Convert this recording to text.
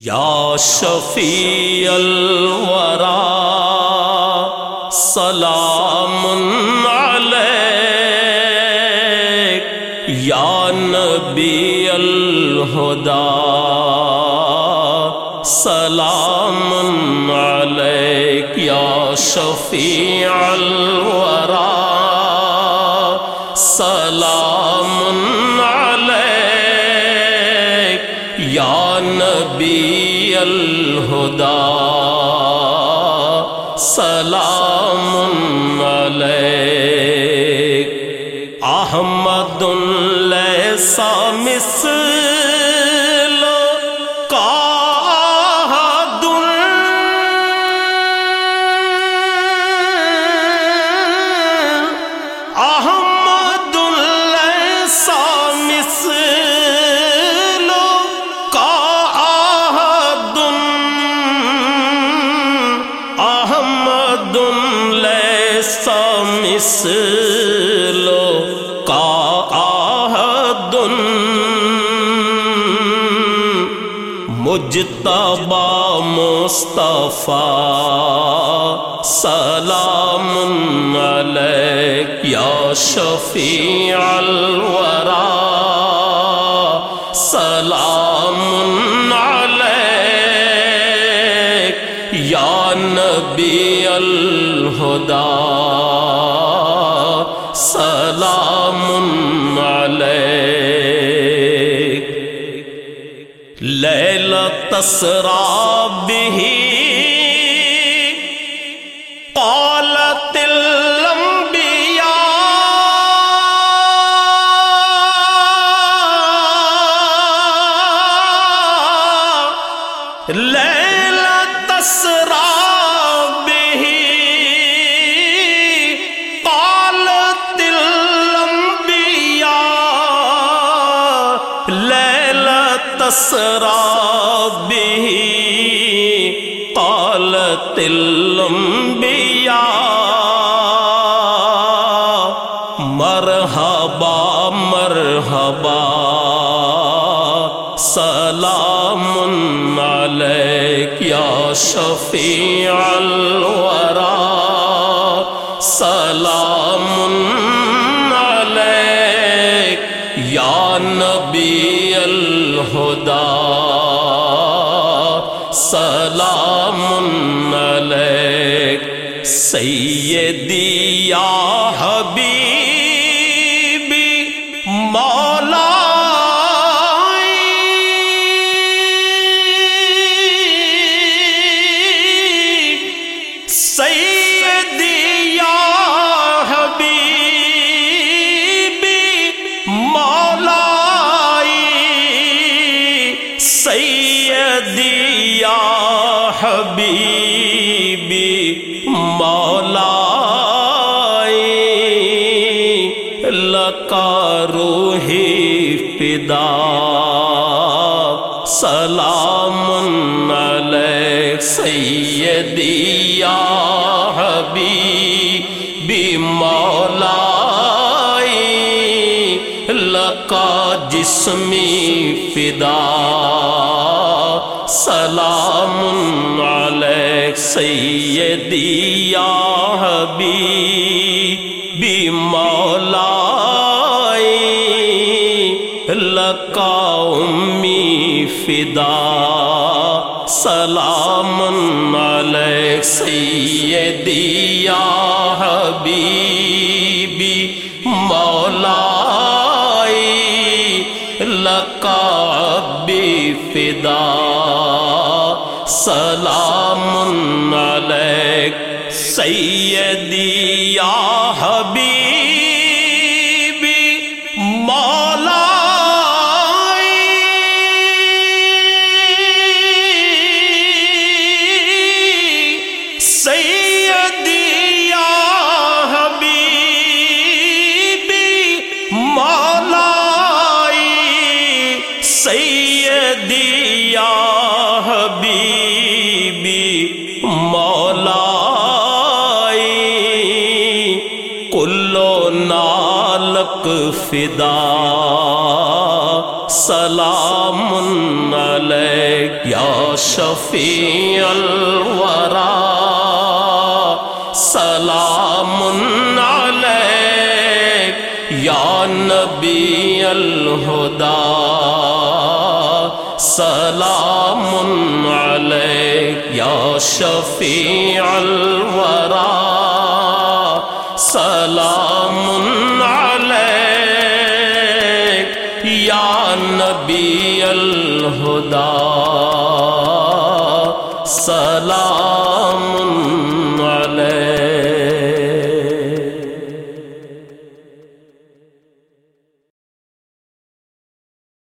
یا شفیع الورا سلام علیک یا نبی الہدا سلام علیک یا شفیع الورا سلام الہدا سلام علیک احمد لیسا مثل ایسا لیسا کا آہد مجتبہ مصطفیٰ سلام علیک یا شفیع الورا الہدا سلام علیک۔ لیلہ تسرا به قالت لیلہ تسرا به قالت الانبیاء مرحبا مرحبا، سلام علیک یا شفیع الورا سلام علیک یا نبی الہدا سلام علیک سیدی یا حبیب حبیبی مولائی لکا روحی فدا سلام علیک سیدی یا حبیبی مولائی لکا جسمی فدا۔ سلام علیک سیدی یا حبیبی مولائی لکا امی فدا۔ سلام علیک سیدی یا حبیبی سلام علیک سیدی یا حبیب فدا سلام علیک یا شفیع الورا سلام علیک یا نبی الہدا سلام علیک یا شفیع الورا سلام الہدا سلام علیہ